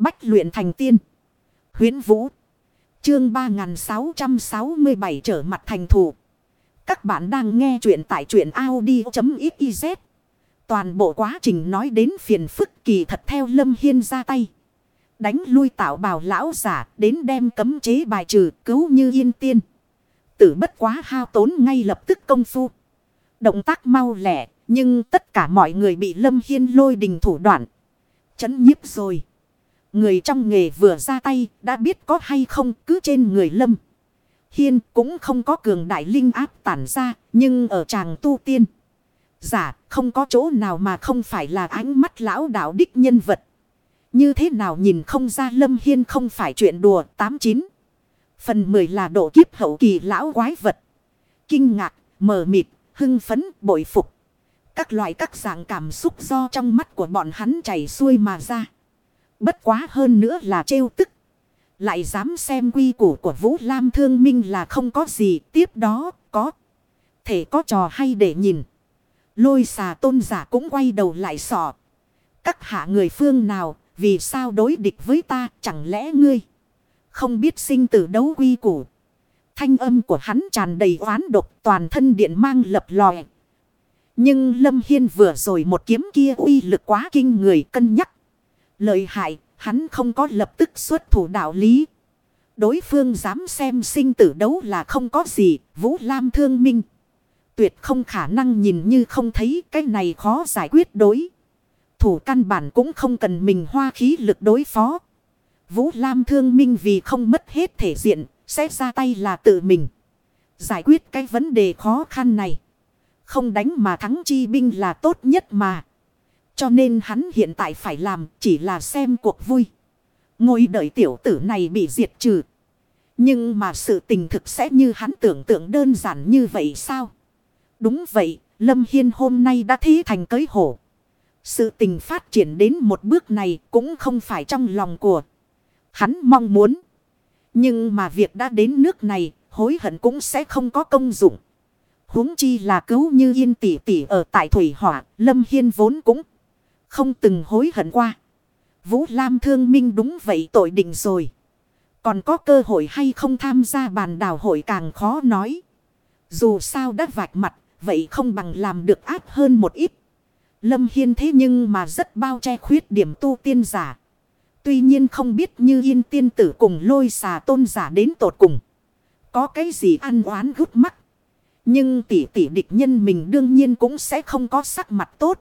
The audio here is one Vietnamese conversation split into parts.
Bách luyện thành tiên. Huyến Vũ. Chương 3667 trở mặt thành thủ. Các bạn đang nghe truyện tại truyện Audi.xyz. Toàn bộ quá trình nói đến phiền phức kỳ thật theo Lâm Hiên ra tay. Đánh lui tạo bào lão giả đến đem cấm chế bài trừ cứu như yên tiên. Tử bất quá hao tốn ngay lập tức công phu. Động tác mau lẻ nhưng tất cả mọi người bị Lâm Hiên lôi đình thủ đoạn. Chấn nhiếp rồi. Người trong nghề vừa ra tay đã biết có hay không cứ trên người Lâm. Hiên cũng không có cường đại linh áp tản ra nhưng ở chàng tu tiên. Giả không có chỗ nào mà không phải là ánh mắt lão đạo đích nhân vật. Như thế nào nhìn không ra Lâm Hiên không phải chuyện đùa 89. Phần 10 là độ kiếp hậu kỳ lão quái vật. Kinh ngạc, mờ mịt, hưng phấn, bội phục. Các loại các dạng cảm xúc do trong mắt của bọn hắn chảy xuôi mà ra. Bất quá hơn nữa là trêu tức. Lại dám xem quy củ của Vũ Lam Thương Minh là không có gì. Tiếp đó có. Thể có trò hay để nhìn. Lôi xà tôn giả cũng quay đầu lại sọ. Các hạ người phương nào. Vì sao đối địch với ta, chẳng lẽ ngươi. Không biết sinh tử đấu quy củ. Thanh âm của hắn tràn đầy oán độc, toàn thân điện mang lập lòe. Nhưng Lâm Hiên vừa rồi một kiếm kia uy lực quá kinh người, cân nhắc. Lợi hại, hắn không có lập tức xuất thủ đạo lý. Đối phương dám xem sinh tử đấu là không có gì, Vũ Lam thương minh. Tuyệt không khả năng nhìn như không thấy cái này khó giải quyết đối. Thủ căn bản cũng không cần mình hoa khí lực đối phó. Vũ Lam thương minh vì không mất hết thể diện, sẽ ra tay là tự mình. Giải quyết cái vấn đề khó khăn này. Không đánh mà thắng chi binh là tốt nhất mà. Cho nên hắn hiện tại phải làm chỉ là xem cuộc vui. Ngồi đợi tiểu tử này bị diệt trừ. Nhưng mà sự tình thực sẽ như hắn tưởng tượng đơn giản như vậy sao? Đúng vậy, Lâm Hiên hôm nay đã thí thành cới hổ. Sự tình phát triển đến một bước này cũng không phải trong lòng của hắn mong muốn. Nhưng mà việc đã đến nước này, hối hận cũng sẽ không có công dụng huống chi là cứu như yên tỷ tỷ ở tại thủy hỏa, Lâm Hiên vốn cũng không từng hối hận qua. Vũ Lam thương minh đúng vậy tội định rồi. Còn có cơ hội hay không tham gia bàn đảo hội càng khó nói. Dù sao đã vạch mặt, vậy không bằng làm được áp hơn một ít. Lâm Hiên thế nhưng mà rất bao che khuyết điểm tu tiên giả. Tuy nhiên không biết như yên tiên tử cùng lôi xà tôn giả đến tột cùng. Có cái gì ăn oán gút mắt. Nhưng tỷ tỷ địch nhân mình đương nhiên cũng sẽ không có sắc mặt tốt.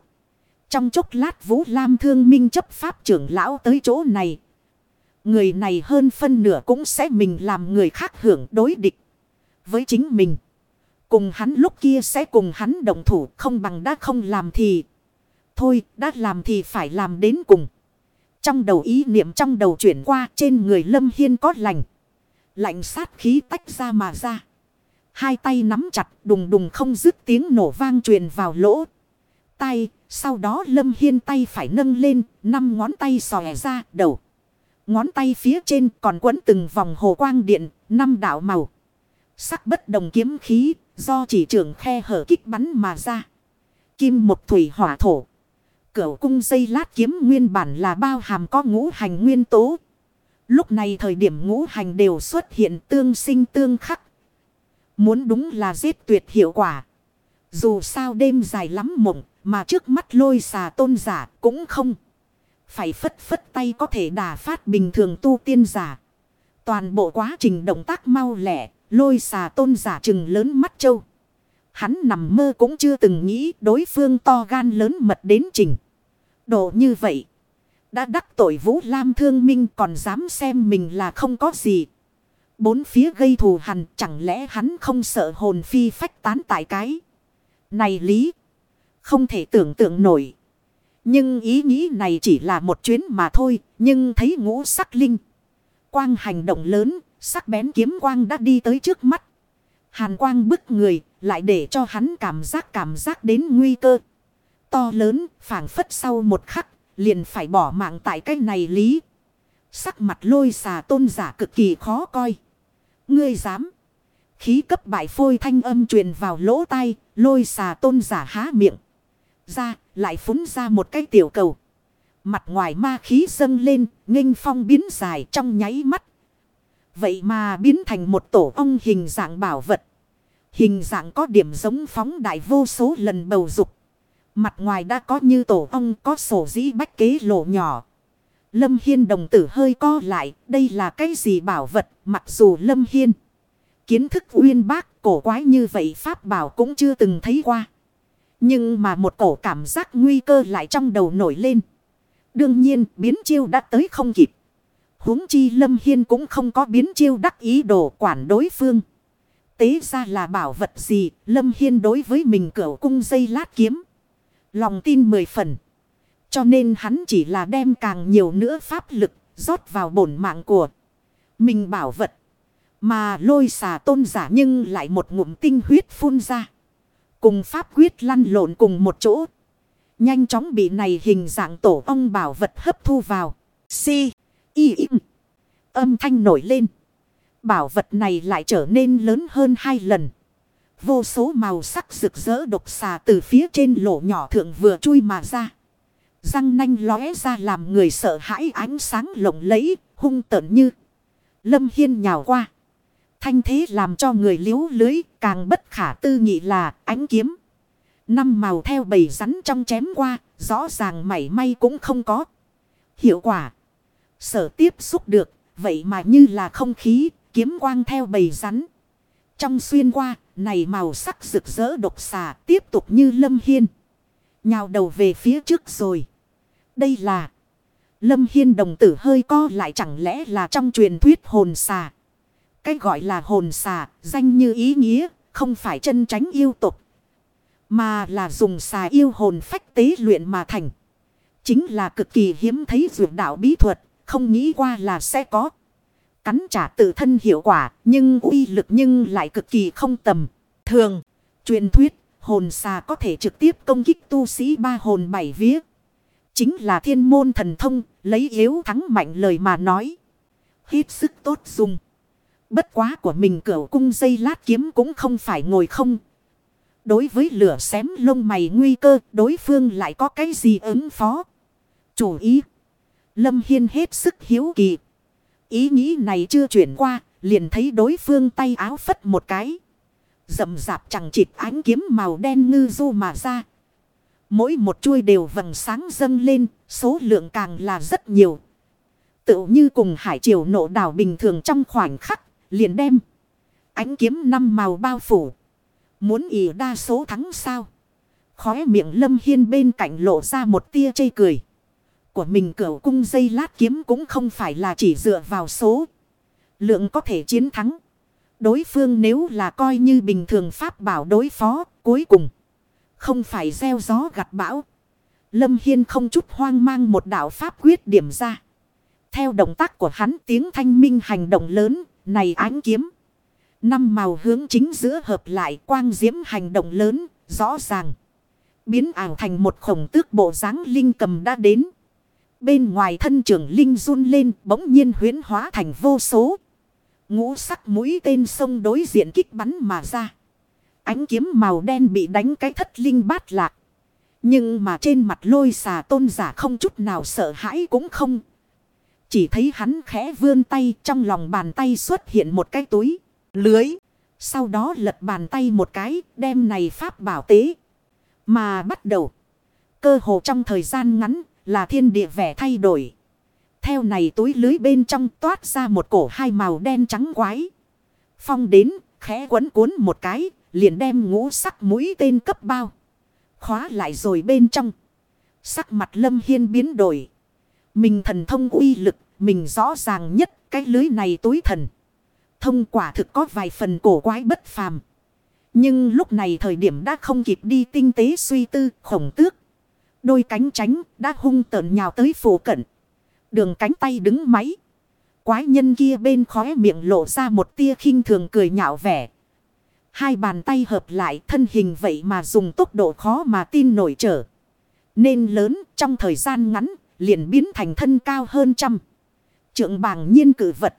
Trong chốc lát Vũ Lam thương minh chấp pháp trưởng lão tới chỗ này. Người này hơn phân nửa cũng sẽ mình làm người khác hưởng đối địch. Với chính mình. Cùng hắn lúc kia sẽ cùng hắn đồng thủ, không bằng đã không làm thì. Thôi, đã làm thì phải làm đến cùng. Trong đầu ý niệm trong đầu chuyển qua trên người Lâm Hiên có lành. Lạnh sát khí tách ra mà ra. Hai tay nắm chặt, đùng đùng không dứt tiếng nổ vang truyền vào lỗ. Tay, sau đó lâm hiên tay phải nâng lên, năm ngón tay xòe ra đầu. Ngón tay phía trên còn quấn từng vòng hồ quang điện, năm đạo màu. Sắc bất đồng kiếm khí, do chỉ trưởng khe hở kích bắn mà ra. Kim một thủy hỏa thổ. Cửu cung dây lát kiếm nguyên bản là bao hàm có ngũ hành nguyên tố. Lúc này thời điểm ngũ hành đều xuất hiện tương sinh tương khắc. Muốn đúng là giết tuyệt hiệu quả. Dù sao đêm dài lắm mộng mà trước mắt lôi xà tôn giả cũng không. Phải phất phất tay có thể đà phát bình thường tu tiên giả. Toàn bộ quá trình động tác mau lẻ, lôi xà tôn giả chừng lớn mắt châu. Hắn nằm mơ cũng chưa từng nghĩ đối phương to gan lớn mật đến trình. Độ như vậy. Đã đắc tội Vũ Lam thương minh còn dám xem mình là không có gì. Bốn phía gây thù hằn chẳng lẽ hắn không sợ hồn phi phách tán tại cái. Này lý. Không thể tưởng tượng nổi. Nhưng ý nghĩ này chỉ là một chuyến mà thôi. Nhưng thấy ngũ sắc linh. Quang hành động lớn. Sắc bén kiếm quang đã đi tới trước mắt. Hàn quang bức người. Lại để cho hắn cảm giác cảm giác đến nguy cơ. To lớn. phảng phất sau một khắc. Liền phải bỏ mạng tại cái này lý. Sắc mặt lôi xà tôn giả cực kỳ khó coi. Ngươi dám. Khí cấp bại phôi thanh âm truyền vào lỗ tai, lôi xà tôn giả há miệng. Ra, lại phúng ra một cái tiểu cầu. Mặt ngoài ma khí dâng lên, nghênh phong biến dài trong nháy mắt. Vậy mà biến thành một tổ ong hình dạng bảo vật. Hình dạng có điểm giống phóng đại vô số lần bầu dục. Mặt ngoài đã có như tổ ong có sổ dĩ bách kế lộ nhỏ. Lâm Hiên đồng tử hơi co lại. Đây là cái gì bảo vật mặc dù Lâm Hiên. Kiến thức uyên bác cổ quái như vậy Pháp bảo cũng chưa từng thấy qua. Nhưng mà một cổ cảm giác nguy cơ lại trong đầu nổi lên. Đương nhiên, biến chiêu đã tới không kịp. huống chi Lâm Hiên cũng không có biến chiêu đắc ý đồ quản đối phương. Tế ra là bảo vật gì, Lâm Hiên đối với mình cửa cung dây lát kiếm. Lòng tin mười phần. Cho nên hắn chỉ là đem càng nhiều nữa pháp lực rót vào bổn mạng của mình bảo vật. Mà lôi xà tôn giả nhưng lại một ngụm tinh huyết phun ra. Cùng pháp quyết lăn lộn cùng một chỗ. Nhanh chóng bị này hình dạng tổ ong bảo vật hấp thu vào. Si. Y. Y. Âm thanh nổi lên. Bảo vật này lại trở nên lớn hơn hai lần. Vô số màu sắc rực rỡ độc xà từ phía trên lỗ nhỏ thượng vừa chui mà ra. Răng nanh lóe ra làm người sợ hãi ánh sáng lộng lẫy, hung tợn như. Lâm Hiên nhào qua. Thanh thế làm cho người liếu lưới càng bất khả tư nghị là ánh kiếm. Năm màu theo bầy rắn trong chém qua, rõ ràng mảy may cũng không có. Hiệu quả. Sở tiếp xúc được, vậy mà như là không khí, kiếm quang theo bầy rắn. Trong xuyên qua, này màu sắc rực rỡ độc xà tiếp tục như lâm hiên. Nhào đầu về phía trước rồi. Đây là... Lâm Hiên đồng tử hơi co lại chẳng lẽ là trong truyền thuyết hồn xà. Cái gọi là hồn xà, danh như ý nghĩa, không phải chân tránh yêu tục. Mà là dùng xà yêu hồn phách tế luyện mà thành. Chính là cực kỳ hiếm thấy dược đạo bí thuật, không nghĩ qua là sẽ có. Cắn trả tự thân hiệu quả, nhưng uy lực nhưng lại cực kỳ không tầm. Thường, truyền thuyết, hồn xà có thể trực tiếp công kích tu sĩ ba hồn bảy vía. Chính là thiên môn thần thông, lấy yếu thắng mạnh lời mà nói. Hết sức tốt dùng. Bất quá của mình cửu cung dây lát kiếm cũng không phải ngồi không. Đối với lửa xém lông mày nguy cơ, đối phương lại có cái gì ứng phó. Chủ ý. Lâm Hiên hết sức hiếu kỳ. Ý nghĩ này chưa chuyển qua, liền thấy đối phương tay áo phất một cái. Dầm dạp chẳng chịt ánh kiếm màu đen ngư du mà ra. Mỗi một chuôi đều vầng sáng dâng lên, số lượng càng là rất nhiều. Tự như cùng hải triều nộ đảo bình thường trong khoảnh khắc, liền đem. Ánh kiếm năm màu bao phủ. Muốn ỉ đa số thắng sao? Khóe miệng lâm hiên bên cạnh lộ ra một tia chây cười. Của mình cửu cung dây lát kiếm cũng không phải là chỉ dựa vào số. Lượng có thể chiến thắng. Đối phương nếu là coi như bình thường pháp bảo đối phó, cuối cùng. Không phải gieo gió gặt bão. Lâm Hiên không chút hoang mang một đạo pháp quyết điểm ra. Theo động tác của hắn tiếng thanh minh hành động lớn, này ánh kiếm. Năm màu hướng chính giữa hợp lại quang diễm hành động lớn, rõ ràng. Biến ảo thành một khổng tước bộ dáng linh cầm đã đến. Bên ngoài thân trưởng linh run lên bỗng nhiên huyến hóa thành vô số. Ngũ sắc mũi tên sông đối diện kích bắn mà ra. Ánh kiếm màu đen bị đánh cái thất linh bát lạc. Nhưng mà trên mặt lôi xà tôn giả không chút nào sợ hãi cũng không. Chỉ thấy hắn khẽ vươn tay trong lòng bàn tay xuất hiện một cái túi, lưới. Sau đó lật bàn tay một cái đem này pháp bảo tế. Mà bắt đầu. Cơ hồ trong thời gian ngắn là thiên địa vẻ thay đổi. Theo này túi lưới bên trong toát ra một cổ hai màu đen trắng quái. Phong đến khẽ quấn cuốn một cái liền đem ngũ sắc mũi tên cấp bao. Khóa lại rồi bên trong. Sắc mặt lâm hiên biến đổi. Mình thần thông uy lực, mình rõ ràng nhất cái lưới này tối thần. Thông quả thực có vài phần cổ quái bất phàm. Nhưng lúc này thời điểm đã không kịp đi tinh tế suy tư khổng tước. Đôi cánh tránh đã hung tợn nhào tới phủ cận. Đường cánh tay đứng máy. Quái nhân kia bên khóe miệng lộ ra một tia khinh thường cười nhạo vẻ. Hai bàn tay hợp lại thân hình vậy mà dùng tốc độ khó mà tin nổi trở. Nên lớn trong thời gian ngắn liền biến thành thân cao hơn trăm. Trượng bảng nhiên cử vật.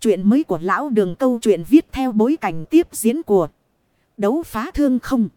Chuyện mới của lão đường câu chuyện viết theo bối cảnh tiếp diễn của đấu phá thương không.